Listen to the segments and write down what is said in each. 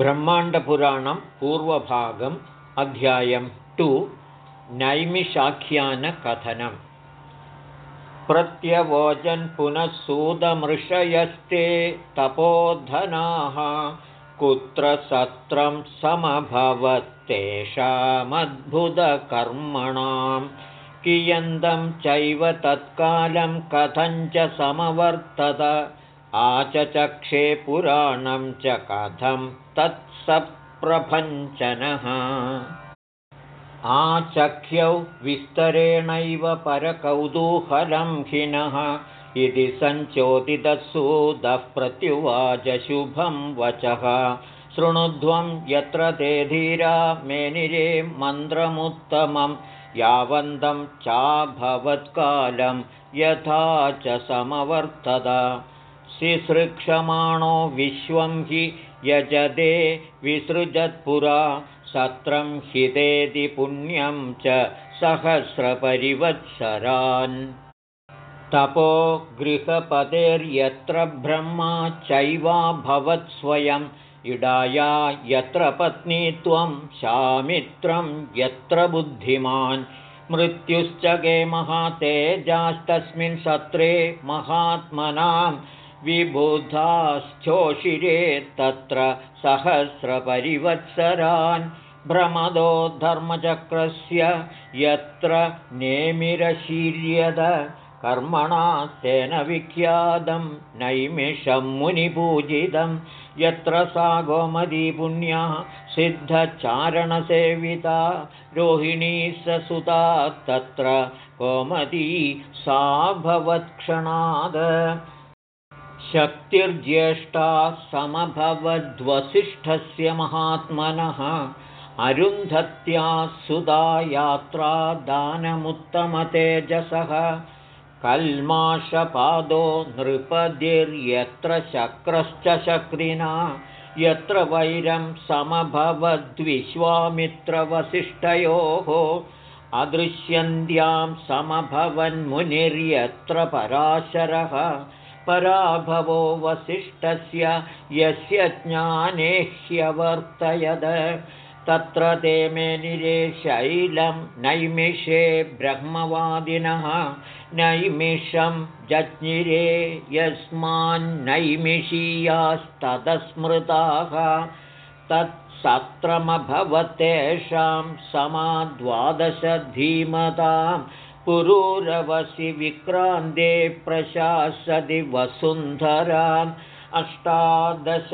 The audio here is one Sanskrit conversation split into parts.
ब्रह्माण्डपुराणं पूर्वभागम् अध्यायं टु नैमिषाख्यानकथनम् प्रत्यवोचन् पुनः सूदमृषयस्ते तपोधनाः कुत्र सत्रं समभवत्तेषामद्भुतकर्मणां कियन्तं चैव तत्कालं कथञ्च समवर्तत आचचक्षे पुराणं च कथं तत्सप्रभञ्चनः। आचख्यौ विस्तरेणैव परकौतूहलं खिनः। इति सञ्चोदितसूदः प्रत्युवाच शुभं वचः। शृणुध्वं यत्र ते धीरा मेनिरे मन्त्रमुत्तमं। यावन्तं चाभवत्कालं यथा च समवर्तत शिसृक्षमाणो विश्वं हि यजदे विसृजत्पुरा सत्रं हितेति पुण्यं च सहस्रपरिवत्सरान्। तपो गृहपतेर्यत्र ब्रह्मा चैवाभवत्स्वयम् इडाया यत्र पत्नी त्वं शामित्रं यत्र बुद्धिमान्। मृत्युश्च गे महातेजास्तस्मिन् सत्रे महात्मनाम् विबुधाश्चोषिरे तत्र सहस्रपरिवत्सरान् भ्रमदो धर्मचक्रस्य यत्र नेमिरशीर्यद कर्मणा तेन विख्यातं नैमिषं मुनिपूजितं यत्र सा गोमदीपुण्या सिद्धचारणसेविता रोहिणी ससुता तत्र गोमदी सा भवत्क्षणाद शक्तिर्ज्येष्ठा समभवद्वसिष्ठस्य महात्मनः अरुन्धत्या सुधा यात्रा दानमुत्तमतेजसः कल्माषपादो नृपतिर्यत्र शक्रश्च शक्रिना यत्र वैरं समभवद्विश्वामित्रवसिष्ठयोः अदृश्यन्त्यां समभवन्मुनिर्यत्र पराशरः पराभवो वसिष्ठस्य यस्य ज्ञाने ह्यवर्तयद तत्र ते मेनिरे शैलं नैमिषे ब्रह्मवादिनः। नैमिषं जज्ञिरे यस्मान्नैमिषीयास्तदस्मृताः तत्सत्रमभवत्तेषां समाद्वादशधीमताम् पुरूरवसि विक्रान्ते प्रशासति वसुन्धराम् अष्टादश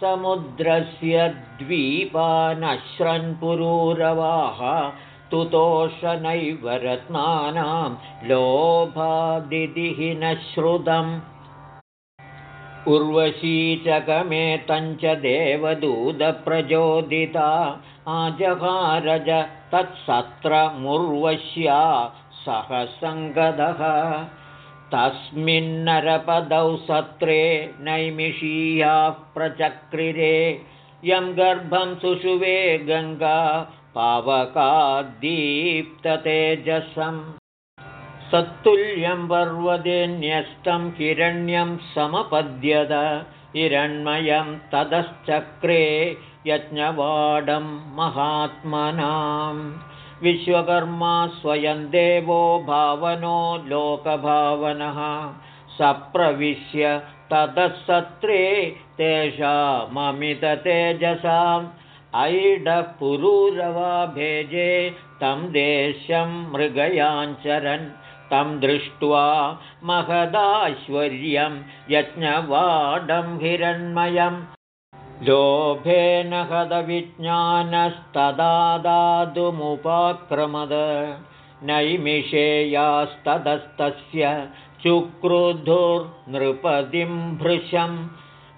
समुद्रस्य द्वीपानश्रन्पुरूरवाः तुतोषनैव रत्नानां लोभादिदिहि न श्रुतम् उर्वशीचकमेतञ्च देवदूतप्रचोदिता। आजहारज तत्सत्रमुर्वश्या सहसङ्गदः। तस्मिन्नरपदौ सत्रे नैमिषीयाः प्रचक्रिरे यं गर्भं सुषुवे गङ्गा पावकाद्दीप्ततेजसं सत्तुल्यं पर्वदेन्यस्तं हिरण्यं समपद्यत हिरण्मयं ततश्चक्रे यज्ञवाडं महात्मनाम् विश्वकर्मा स्वयं देवो भावनो लोकभावनः। सप्रविश्य ततःसत्रे तेषाममिततेजसाम्। ऐडपुरूरवाभेजे तं देशं मृगयाञ्चरन्। तं दृष्ट्वा महदाश्वर्यं यज्ञवाडं हिरण्मयम् लोभेन हदविज्ञानस्तदादातुमुपाक्रमद नैमिषेयास्तदस्तस्य चुक्रुधुर्नृपदिं भृशं।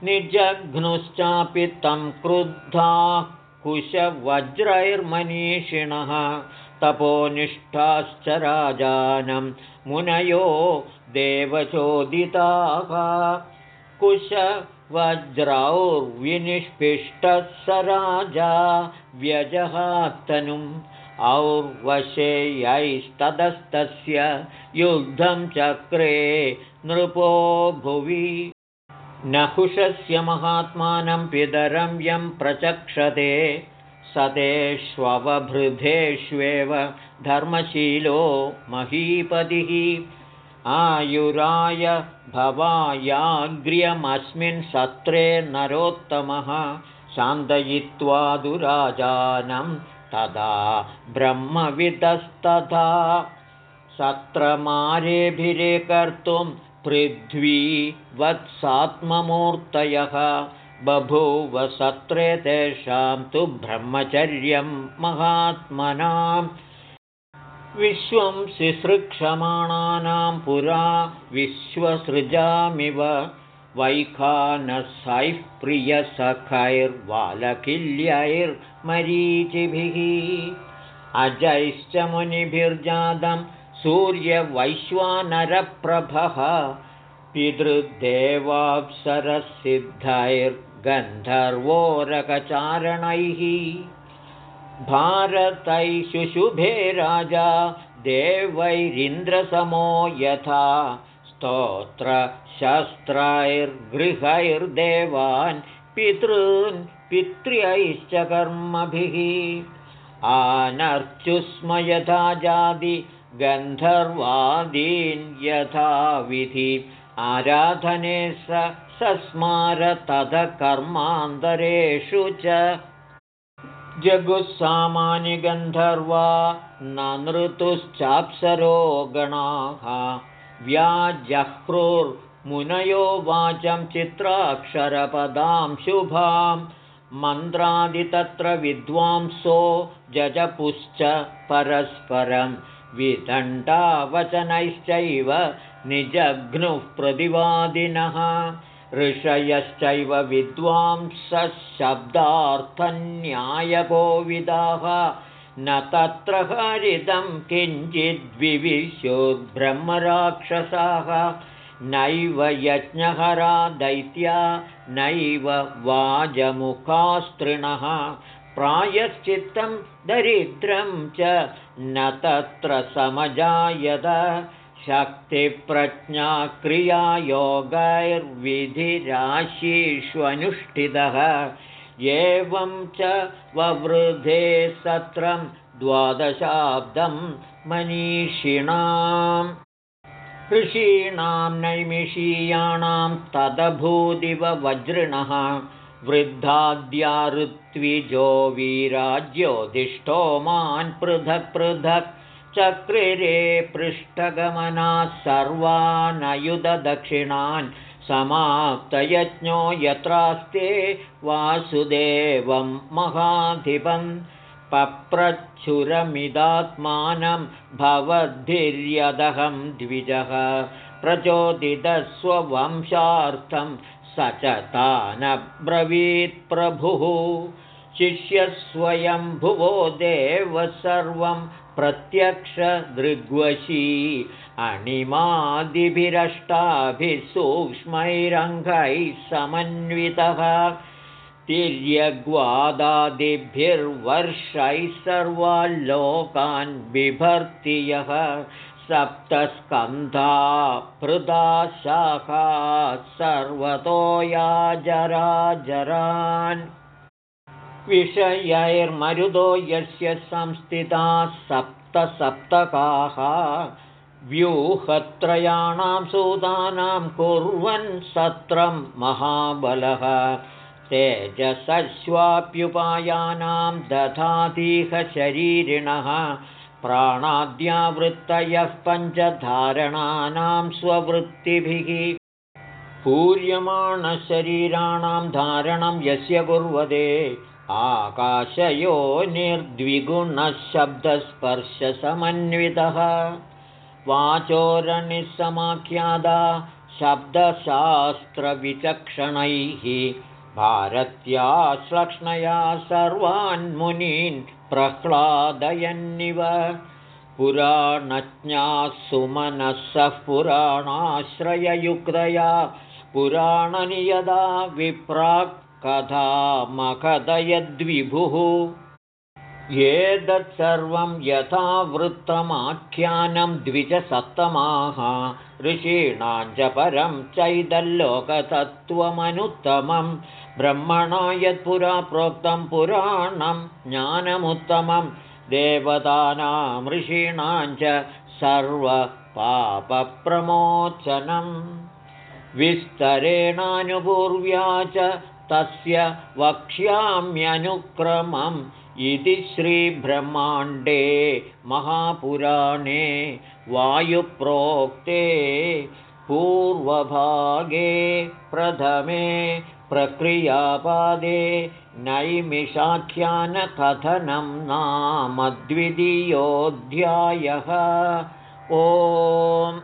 निजघ्नुश्चापि तं क्रुद्धाः कुशवज्रैर्मनीषिणः। तपोनिष्ठाश्च राजानं मुनयो देवचोदिताः कुश वज्रौर्विनिष्पिष्टः स राजा व्यजहात्तनुम् और्वशेयैस्ततस्तस्य युद्धं चक्रे नृपो भुवि। नहुषस्य महात्मानं पितरं यं प्रचक्षते सतेष्ववभृधेष्वेव धर्मशीलो महीपतिः आयुराय भवायाग्र्यमस्मिन् सत्रे नरोत्तमः शान्तयित्वा दुराजानं तदा ब्रह्मविदस्तथा सत्रमारेभिरे कर्तुं पृथ्वी वत्सात्ममूर्तयः बभूव सत्रे तेषां तु ब्रह्मचर्यं महात्मनाम् विश्वं शिसृक्षमाणानां पुरा विश्वसृजामिव वैखानसैः प्रियसखैर्वालकिल्यैर्मरीचिभिः अजैश्च मुनिभिर्जातं सूर्यवैश्वानरप्रभः पितृदेवाप्सरसिद्धैर्गन्धर्वोरकचारणैः शुशुभे राजा देवैरिन्द्रसमो यथा। स्तोत्रशस्त्रैर्गृहैर्देवान् पितॄन् पित्र्यैश्च कर्मभिः। आनर्चुस्म यथा गन्धर्वादीन् यथा विधि आराधने स सस्मार कर्मान्तरेषु च जगुस्सामानि गन्धर्वा न नृतुश्चाप्सरो गणाः व्याजह्रुर्मुनयो वाचं चित्राक्षरपदां शुभां। मन्त्रादि तत्र विद्वांसो जजपुश्च परस्परं। विदण्डावचनैश्चैव निजघ्नुः प्रतिवादिनः ऋषयश्चैव विद्वांसशब्दार्थन्यायकोविदाः न तत्र हरिदं किञ्चिद्विविशोद्ब्रह्मराक्षसाः। नैव यज्ञहरा दैत्या नैव वाजमुखास्त्रिणः। प्रायश्चित्तं दरिद्रं च न तत्र समजायत शक्तिप्रज्ञाक्रियायोगैर्विधिराशिष्वनुष्ठितः एवं च ववृधे सत्रं द्वादशाब्दं मनीषिणाम्। ऋषीणां नैमिषीयाणां तदभूदिव वज्रिणः। वृद्धाद्याऋत्विजो वीराज्योदिष्टो मान् पृथक् पृथक् चक्रिरे पृष्ठगमनाः सर्वानयुधदक्षिणान् समाप्तयज्ञो यत्रास्ते वासुदेवं महाधिपन् पप्रच्छुरमिदात्मानं भवद्भिर्यदहं द्विजः प्रचोदितस्ववंशार्थं स च तानब्रवीत्प्रभुः शिष्यस्वयम्भुवो देवः सर्वं प्रत्यक्षदृग्वशी अणिमादिभिरष्टाभिः सूक्ष्मैरङ्गैः समन्वितः तिर्यग्वादादिभिर्वर्षैः सर्वाल्लोकान् बिभर्ति यः सप्तस्कन्धा पृदा शाखा सर्वतो याजराजरान् विषयैर्मरुदो यस्य संस्थिताः सप्तसप्तकाः। व्यूहत्रयाणां सूदानां कुर्वन् सत्रं महाबलः। तेजसश्वाप्युपायानां दधातीह शरीरिणः। प्राणाद्यावृत्तयः पञ्चधारणानां स्ववृत्तिभिः। पूर्यमाणशरीराणां धारणं यस्य कुर्वते आकाशयो निर्द्विगुणशब्दस्पर्शसमन्वितः। वाचोरणिसमाख्यादा शब्दशास्त्रविचक्षणैः भारत्या श्लक्ष्णया सर्वान्मुनीन् प्रह्लादयन्निव। पुराणज्ञाः सुमनः पुराणाश्रययुक्तया पुराणनियदा विप्राक् कथा मखदयद्विभुः एतत्सर्वं यथा वृत्तमाख्यानं द्विजसप्तमाः। ऋषीणां च परं चैदल्लोकतत्त्वमनुत्तमं ब्रह्मणा यत्पुरा प्रोक्तं पुराणं ज्ञानमुत्तमं। देवतानां ऋषीणां च सर्वपापप्रमोचनं। विस्तरेणानुपूर्व्या च तस्य वक्ष्याम्यनुक्रमम् इति श्रीब्रह्माण्डे महापुराणे वायुप्रोक्ते पूर्वभागे प्रथमे प्रक्रियापादे नैमिषाख्यानकथनं नाम द्वितीयोऽध्यायः। ओम्